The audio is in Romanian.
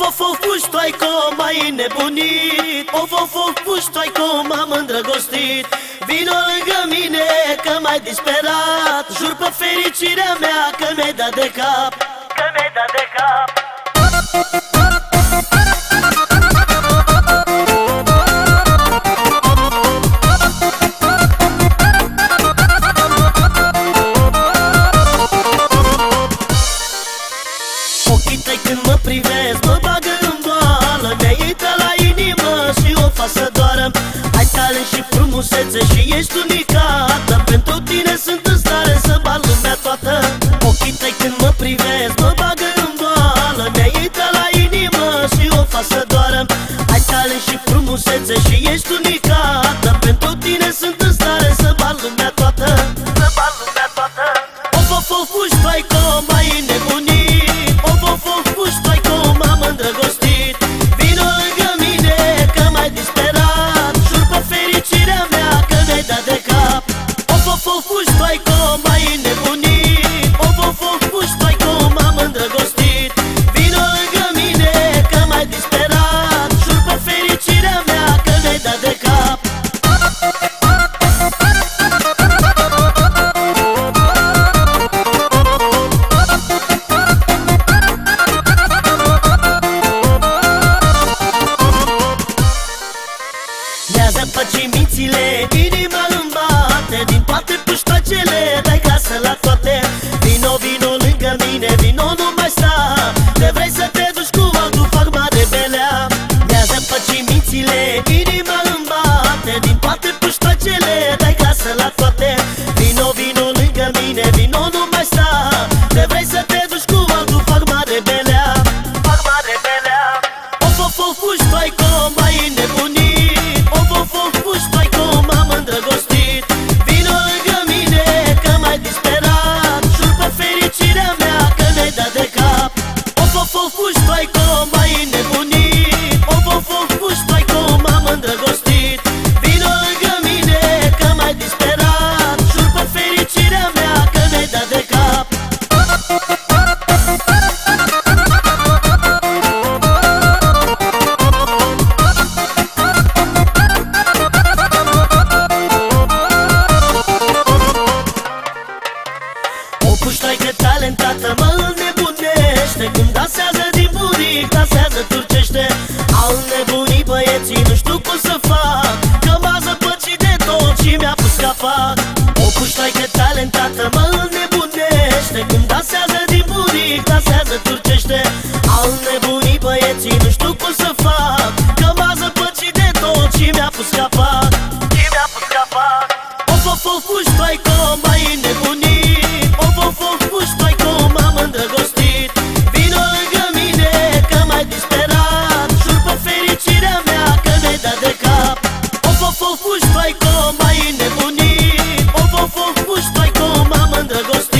Of, of, of, puștoaico, mai nebunit. Of, of, of, puștoaico, m-am îndrăgostit. Vino lângă mine că m-ai disperat. Jur pe fericirea mea că mi-ai dat de cap. Că mi-ai dat de cap Ochii tăi când mă privesc Mă bagă în boală Mi-ai intrat la inimă și o fac să doară. Ai talent și frumusețe și ești unicată Pentru tine sunt în stare să bat lumea toată. Ochii tăi când mă privesc Mă bagă în boală Mi-ai intrat la inimă și o fac să doară. Ai talent și frumusețe și ești unicată Pentru tine sunt în stare să bat lumea toată Nează păcimițile, inima îmi bate Din toate puștoacele, dai mi-a pus capac O puștoaică talentată mă înnebunește. Cum dansează din bunic, dansează turcește făcut, stai că mai nebunit. O vă făcut, stai că am îndrăgostit